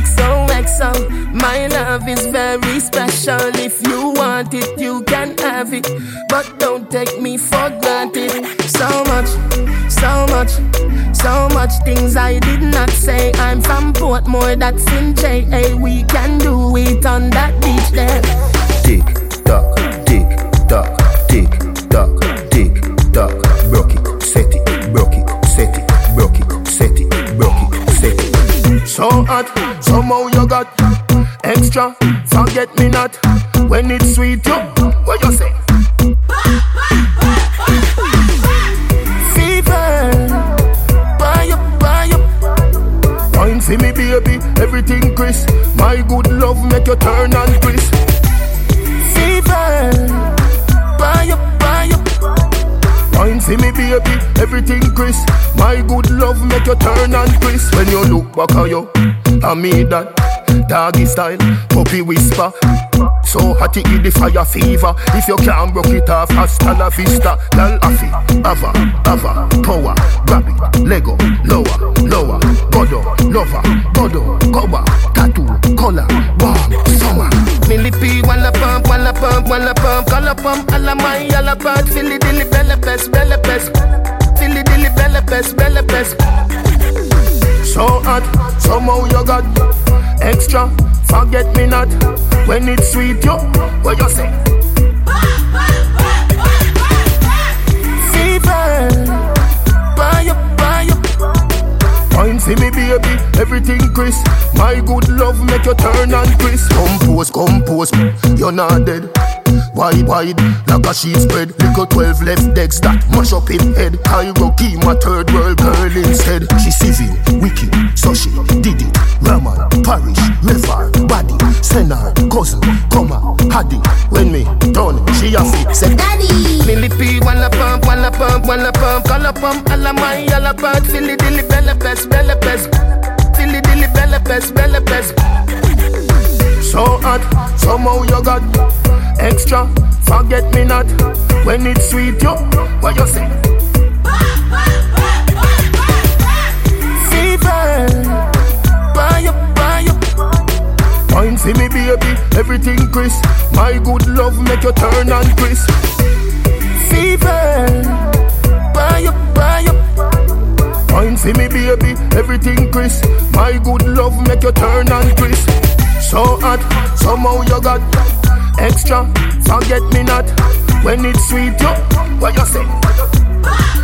XOXO. My love is very special. If you want it, you can have it. But don't take me for granted. So much, so much, so much things I did not say. I'm from Portmore, that's in JA. We can do it on that beach there. Tick tock, tick tock, tick tock, tick tock. Broke it, set it, broke it, set it, broke it, set it, broke it, set it. So hot, somehow you got extra. Forget me not when it's sweet. You, what you say? Up. Me, baby, everything crisp. My good love make you turn and crisp. Fever, buy up, buy up. Wine for me, baby, everything crisp. My good love make you turn and crisp. When you look back at you, I mean that. Doggy style, puppy whisper. So hot it the fire fever. If you can't broke it off, hasta la vista. Lal afi, ava, ava, power, grab Lego, lower, lower, godo, lover, godo, cover, tattoo, color, warm, summer. Millipede, wanna pump, wanna pump, wanna pump, color pump, alla my, alla bad, Philly dilly, bella pest, bella pest, Philly dilly, bella pest, bella pest. So hot, somehow you got extra. Forget me not when it's sweet, yo. What you say? Fever, buy up, buy up. Wine for me, baby, everything crisp. My good love make you turn and crisp. Compose, compose, you're not dead. Wide, wide, like a sheet spread. Little 12 left decks that mash up in head. Cairo key, my third world girl instead. She civil, wicked, so she did it. Raman, parish, river, body, senna, cousin, comma, haddy. When me done, she a fit, say daddy. Millipede, wanna pump, wanna pump, wanna pump, color pump, alla my, alla bad, Philly dilly, bella pest, bella pest. Philly dilly, bella pest, bella pest. So hot, somehow you got extra. Forget me not when it's sweet, yo. What you say? Fever, buy up, buy up. Wine for me, baby, everything crisp. My good love make you turn and crisp. Fever, buy up, buy up. Wine for me, baby, everything crisp. My good love make you turn and crisp. So hot, somehow you got extra. Forget me not when it's sweet, yo. What you say?